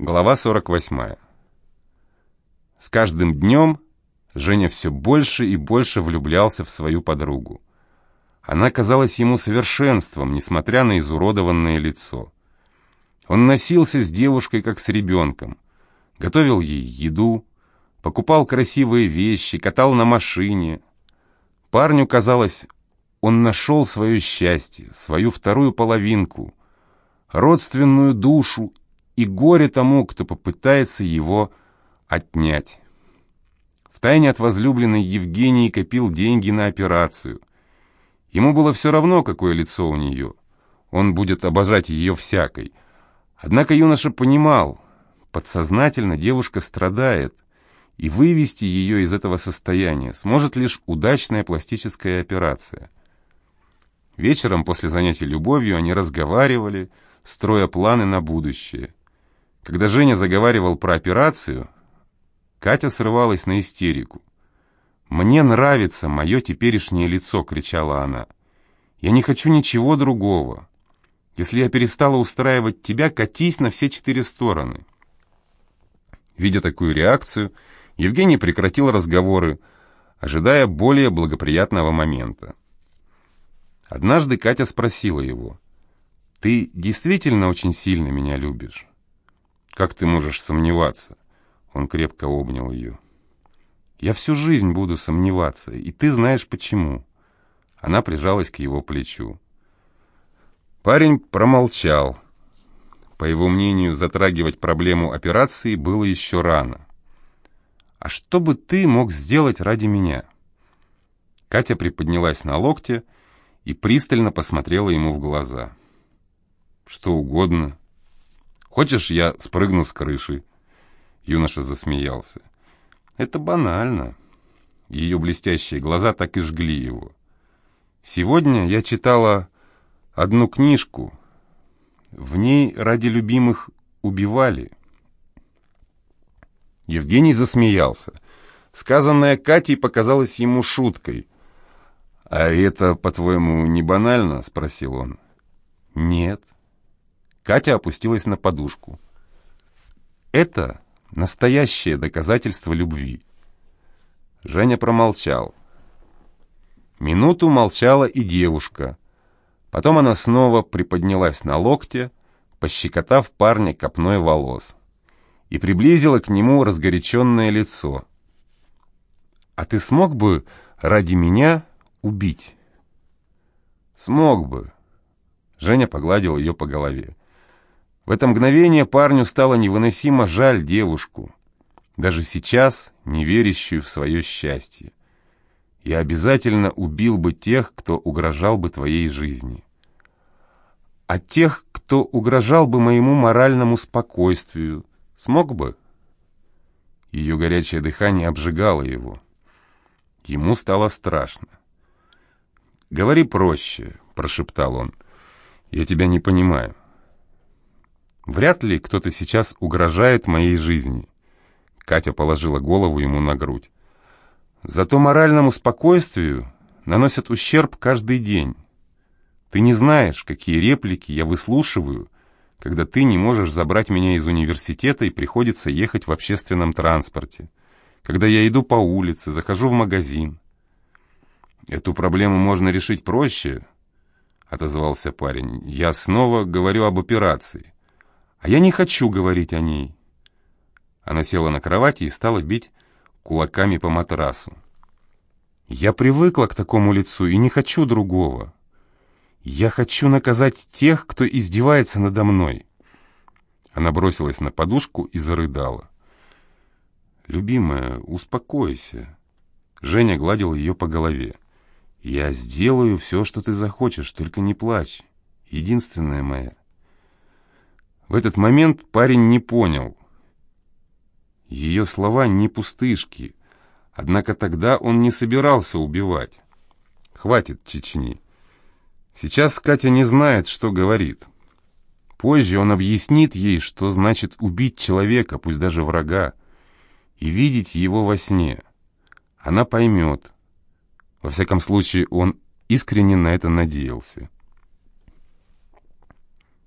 Глава 48. С каждым днем Женя все больше и больше влюблялся в свою подругу. Она казалась ему совершенством, несмотря на изуродованное лицо. Он носился с девушкой, как с ребенком, готовил ей еду, покупал красивые вещи, катал на машине. Парню казалось, он нашел свое счастье, свою вторую половинку, родственную душу и горе тому, кто попытается его отнять. Втайне от возлюбленной Евгении копил деньги на операцию. Ему было все равно, какое лицо у нее. Он будет обожать ее всякой. Однако юноша понимал, подсознательно девушка страдает, и вывести ее из этого состояния сможет лишь удачная пластическая операция. Вечером после занятий любовью они разговаривали, строя планы на будущее. Когда Женя заговаривал про операцию, Катя срывалась на истерику. «Мне нравится мое теперешнее лицо», — кричала она. «Я не хочу ничего другого. Если я перестала устраивать тебя, катись на все четыре стороны». Видя такую реакцию, Евгений прекратил разговоры, ожидая более благоприятного момента. Однажды Катя спросила его, «Ты действительно очень сильно меня любишь?» Как ты можешь сомневаться? Он крепко обнял ее. Я всю жизнь буду сомневаться, и ты знаешь почему. Она прижалась к его плечу. Парень промолчал. По его мнению, затрагивать проблему операции было еще рано. «А что бы ты мог сделать ради меня?» Катя приподнялась на локте и пристально посмотрела ему в глаза. «Что угодно», Хочешь, я спрыгну с крыши?» Юноша засмеялся. «Это банально». Ее блестящие глаза так и жгли его. «Сегодня я читала одну книжку. В ней ради любимых убивали». Евгений засмеялся. Сказанное Катей показалось ему шуткой. «А это, по-твоему, не банально?» — спросил он. «Нет». Катя опустилась на подушку. Это настоящее доказательство любви. Женя промолчал. Минуту молчала и девушка. Потом она снова приподнялась на локте, пощекотав парня копной волос, и приблизила к нему разгоряченное лицо. «А ты смог бы ради меня убить?» «Смог бы». Женя погладил ее по голове. В это мгновение парню стало невыносимо жаль девушку, даже сейчас не верящую в свое счастье. Я обязательно убил бы тех, кто угрожал бы твоей жизни. А тех, кто угрожал бы моему моральному спокойствию, смог бы? Ее горячее дыхание обжигало его. Ему стало страшно. «Говори проще», — прошептал он. «Я тебя не понимаю». Вряд ли кто-то сейчас угрожает моей жизни. Катя положила голову ему на грудь. Зато моральному спокойствию наносят ущерб каждый день. Ты не знаешь, какие реплики я выслушиваю, когда ты не можешь забрать меня из университета и приходится ехать в общественном транспорте, когда я иду по улице, захожу в магазин. Эту проблему можно решить проще, — отозвался парень. Я снова говорю об операции. А я не хочу говорить о ней. Она села на кровати и стала бить кулаками по матрасу. Я привыкла к такому лицу и не хочу другого. Я хочу наказать тех, кто издевается надо мной. Она бросилась на подушку и зарыдала. «Любимая, успокойся». Женя гладил ее по голове. «Я сделаю все, что ты захочешь, только не плачь. Единственная моя». В этот момент парень не понял. Ее слова не пустышки, однако тогда он не собирался убивать. Хватит Чечни. Сейчас Катя не знает, что говорит. Позже он объяснит ей, что значит убить человека, пусть даже врага, и видеть его во сне. Она поймет. Во всяком случае, он искренне на это надеялся.